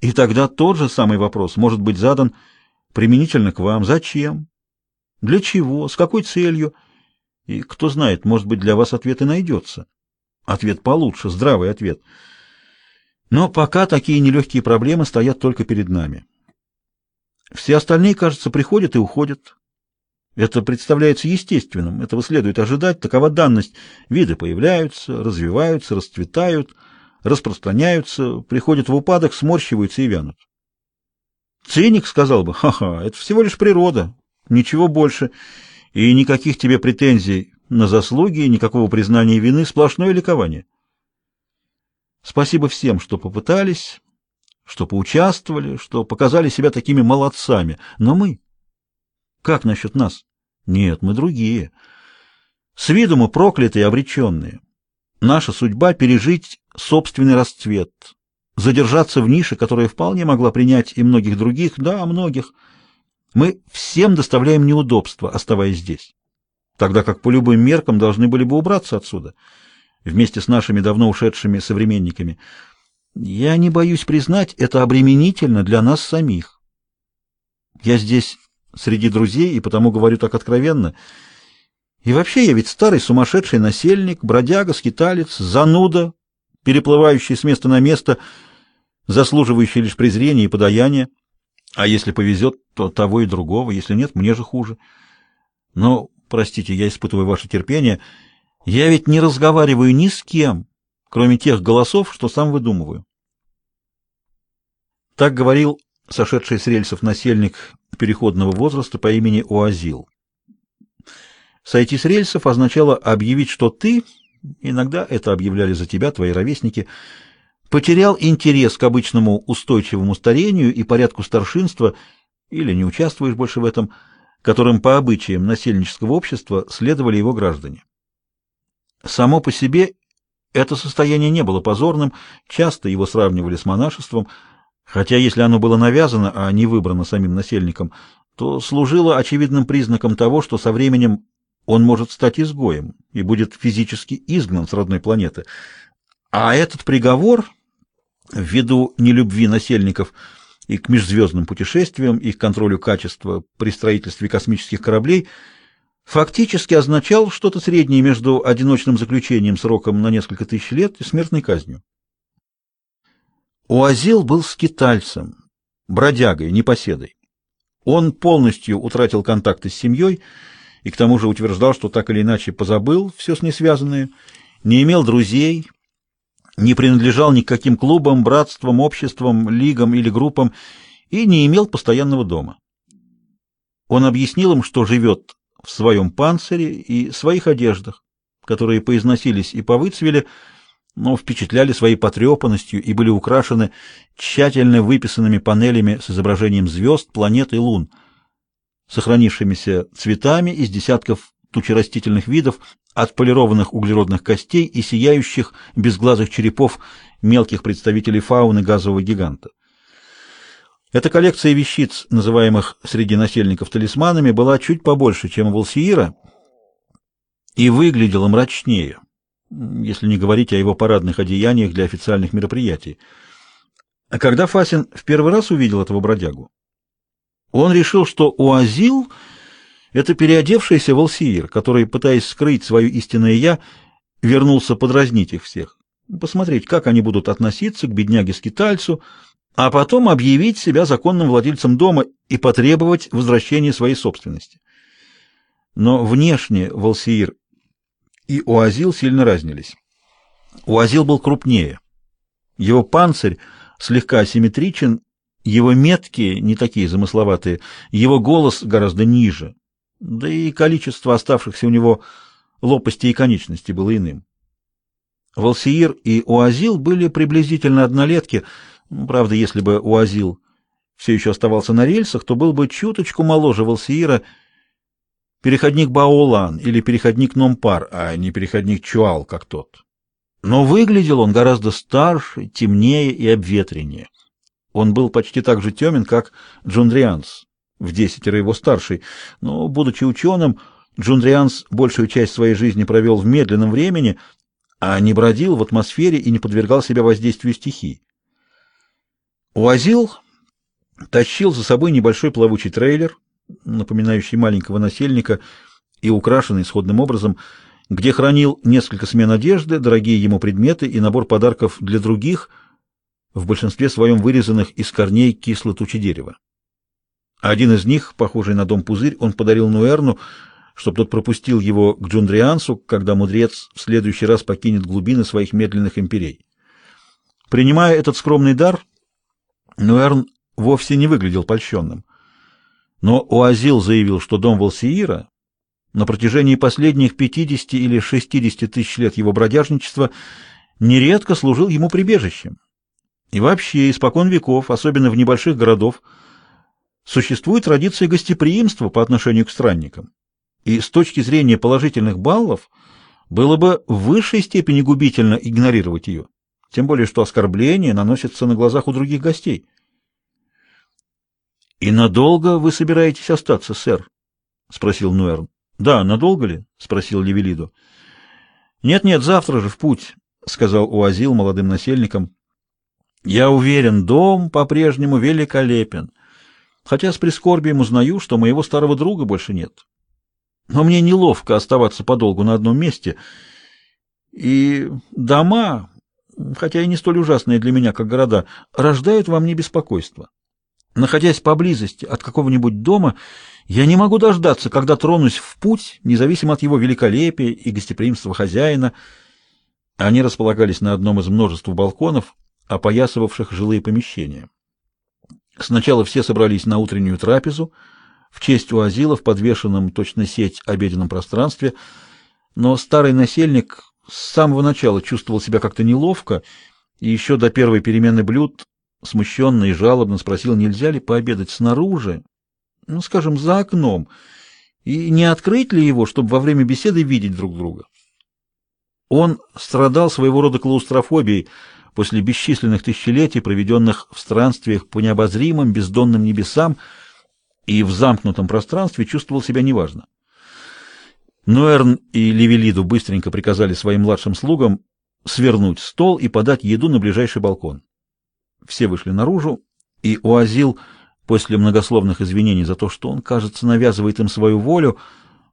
И тогда тот же самый вопрос может быть задан применительно к вам. Зачем? Для чего? С какой целью? И кто знает, может быть, для вас ответ и найдется. Ответ получше, здравый ответ. Но пока такие нелегкие проблемы стоят только перед нами. Все остальные, кажется, приходят и уходят. Это представляется естественным, этого следует ожидать, такова данность. Виды появляются, развиваются, расцветают, распространяются, приходят в упадок, сморщиваются и вянут. Циник сказал бы, ха-ха, это всего лишь природа, ничего больше, и никаких тебе претензий на заслуги, никакого признания вины, сплошное ликование. Спасибо всем, что попытались, что поучаствовали, что показали себя такими молодцами. Но мы... Как насчет нас? Нет, мы другие. С виду мы проклятые обреченные. Наша судьба — пережить собственный расцвет, задержаться в нише, которая вполне могла принять и многих других, да, многих. Мы всем доставляем неудобства, оставаясь здесь, тогда как по любым меркам должны были бы убраться отсюда, вместе с нашими давно ушедшими современниками. Я не боюсь признать, это обременительно для нас самих. Я здесь среди друзей и потому говорю так откровенно. И вообще я ведь старый сумасшедший насельник, бродяга, скиталец, зануда, переплывающий с места на место, заслуживающий лишь презрения и подаяния. А если повезет, то того и другого, если нет, мне же хуже. Но, простите, я испытываю ваше терпение, я ведь не разговариваю ни с кем, кроме тех голосов, что сам выдумываю. Так говорил сошедший с рельсов насельник переходного возраста по имени Уазил. Сойти с рельсов означало объявить, что ты, иногда это объявляли за тебя твои ровесники, потерял интерес к обычному устойчивому старению и порядку старшинства или не участвуешь больше в этом, которым по обычаям насельнического общества следовали его граждане. Само по себе это состояние не было позорным, часто его сравнивали с монашеством, хотя если оно было навязано, а не выбрано самим насельником, то служило очевидным признаком того, что со временем он может стать изгоем и будет физически изгнан с родной планеты. А этот приговор, ввиду нелюбви насельников и к межзвездным путешествиям, и к контролю качества при строительстве космических кораблей, фактически означал что-то среднее между одиночным заключением сроком на несколько тысяч лет и смертной казнью. Уазил был скитальцем, бродягой, непоседой. Он полностью утратил контакты с семьей и к тому же утверждал, что так или иначе позабыл все с ней связанное, не имел друзей, не принадлежал ни к каким клубам, братствам, обществам, лигам или группам и не имел постоянного дома. Он объяснил им, что живет в своем панцире и своих одеждах, которые поизносились и повыцвели, но впечатляли своей потрепанностью и были украшены тщательно выписанными панелями с изображением звезд, планет и лун, сохранившимися цветами из десятков тучерастительных видов, отполированных углеродных костей и сияющих безглазых черепов мелких представителей фауны газового гиганта. Эта коллекция вещиц, называемых среди насельников талисманами, была чуть побольше, чем у Волсиира, и выглядела мрачнее если не говорить о его парадных одеяниях для официальных мероприятий. А когда Фасин в первый раз увидел этого бродягу, он решил, что Уазил — это переодевшийся Волсиир, который, пытаясь скрыть свое истинное «я», вернулся подразнить их всех, посмотреть, как они будут относиться к бедняге-скитальцу, а потом объявить себя законным владельцем дома и потребовать возвращения своей собственности. Но внешне Волсиир и Уазил сильно разнились. Уазил был крупнее. Его панцирь слегка асимметричен, его метки не такие замысловатые, его голос гораздо ниже, да и количество оставшихся у него лопастей и конечностей было иным. Волсиир и Уазил были приблизительно однолетки, правда, если бы Уазил все еще оставался на рельсах, то был бы чуточку моложе Волсиира, переходник Баолан или переходник Номпар, а не переходник Чуал, как тот. Но выглядел он гораздо старше, темнее и обветреннее. Он был почти так же темен, как Джундрианс, вдесятеро его старший, но, будучи ученым, Джундрианс большую часть своей жизни провел в медленном времени, а не бродил в атмосфере и не подвергал себя воздействию стихий. Уазил тащил за собой небольшой плавучий трейлер, напоминающий маленького насельника и украшенный сходным образом, где хранил несколько смен одежды, дорогие ему предметы и набор подарков для других, в большинстве своем вырезанных из корней кисло-тучи дерева. Один из них, похожий на дом пузырь, он подарил Нуэрну, чтобы тот пропустил его к Джундриансу, когда мудрец в следующий раз покинет глубины своих медленных империй. Принимая этот скромный дар, Нуэрн вовсе не выглядел польщенным. Но Уазил заявил, что дом Волсиира на протяжении последних 50 или 60 тысяч лет его бродяжничества нередко служил ему прибежищем. И вообще, испокон веков, особенно в небольших городах, существует традиция гостеприимства по отношению к странникам. И с точки зрения положительных баллов было бы в высшей степени губительно игнорировать ее, тем более что оскорбления наносятся на глазах у других гостей. «И надолго вы собираетесь остаться, сэр?» — спросил Нуэрн. «Да, надолго ли?» — спросил Левелидо. «Нет-нет, завтра же в путь», — сказал Уазил молодым насельникам. «Я уверен, дом по-прежнему великолепен, хотя с прискорбием узнаю, что моего старого друга больше нет. Но мне неловко оставаться подолгу на одном месте, и дома, хотя и не столь ужасные для меня, как города, рождают во мне беспокойство». Находясь поблизости от какого-нибудь дома, я не могу дождаться, когда тронусь в путь, независимо от его великолепия и гостеприимства хозяина. Они располагались на одном из множества балконов, опоясывавших жилые помещения. Сначала все собрались на утреннюю трапезу, в честь уазила в подвешенном точно сеть обеденном пространстве, но старый насельник с самого начала чувствовал себя как-то неловко, и еще до первой перемены блюд смущенно и жалобно спросил, нельзя ли пообедать снаружи, ну, скажем, за окном, и не открыть ли его, чтобы во время беседы видеть друг друга. Он страдал своего рода клаустрофобией после бесчисленных тысячелетий, проведенных в странствиях по необозримым бездонным небесам, и в замкнутом пространстве чувствовал себя неважно. Нуэрн и Левелиду быстренько приказали своим младшим слугам свернуть стол и подать еду на ближайший балкон. Все вышли наружу, и Уазил, после многословных извинений за то, что он, кажется, навязывает им свою волю,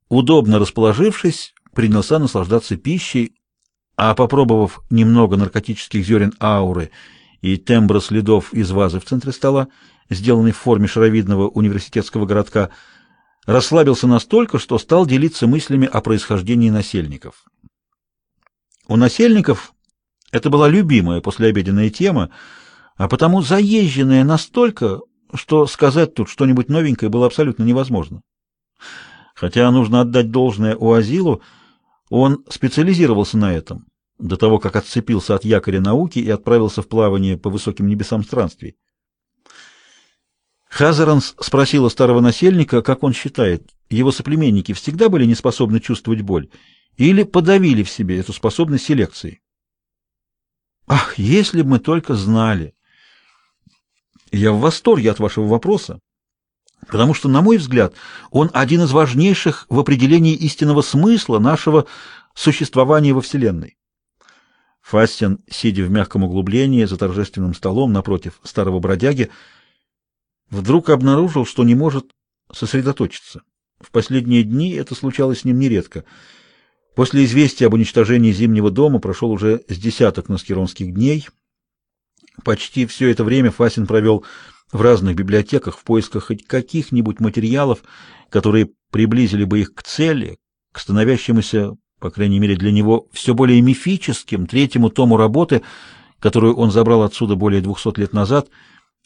удобно расположившись, принялся наслаждаться пищей, а попробовав немного наркотических зерен ауры и тембра следов из вазы в центре стола, сделанной в форме шаровидного университетского городка, расслабился настолько, что стал делиться мыслями о происхождении насельников. У насельников это была любимая послеобеденная тема, а потому заезженная настолько, что сказать тут что-нибудь новенькое было абсолютно невозможно. Хотя нужно отдать должное Уазилу, он специализировался на этом, до того, как отцепился от якоря науки и отправился в плавание по высоким небесам странствий. Хазаранс спросила старого насельника, как он считает, его соплеменники всегда были не способны чувствовать боль или подавили в себе эту способность селекции. Ах, если бы мы только знали! Я в восторге от вашего вопроса, потому что, на мой взгляд, он один из важнейших в определении истинного смысла нашего существования во Вселенной. Фастин, сидя в мягком углублении за торжественным столом напротив старого бродяги, вдруг обнаружил, что не может сосредоточиться. В последние дни это случалось с ним нередко. После известия об уничтожении Зимнего дома прошел уже с десяток наскеронских дней — Почти все это время Фасин провел в разных библиотеках в поисках хоть каких-нибудь материалов, которые приблизили бы их к цели, к становящемуся, по крайней мере для него, все более мифическим третьему тому работы, которую он забрал отсюда более двухсот лет назад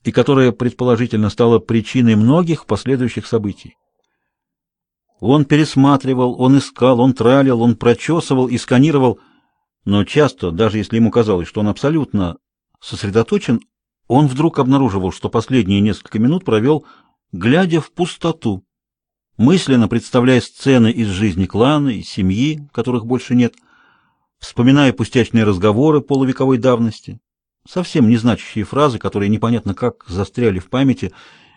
и которая, предположительно, стала причиной многих последующих событий. Он пересматривал, он искал, он тралил, он прочесывал и сканировал, но часто, даже если ему казалось, что он абсолютно сосредоточен, он вдруг обнаруживал, что последние несколько минут провел, глядя в пустоту, мысленно представляя сцены из жизни клана и семьи, которых больше нет, вспоминая пустячные разговоры полувековой давности, совсем незначащие фразы, которые непонятно как застряли в памяти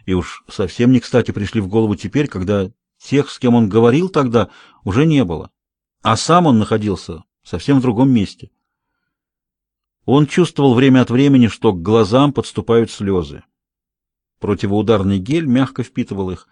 и уж совсем не кстати пришли в голову теперь, когда тех, с кем он говорил тогда, уже не было, а сам он находился совсем в другом месте. Он чувствовал время от времени, что к глазам подступают слезы. Противоударный гель мягко впитывал их.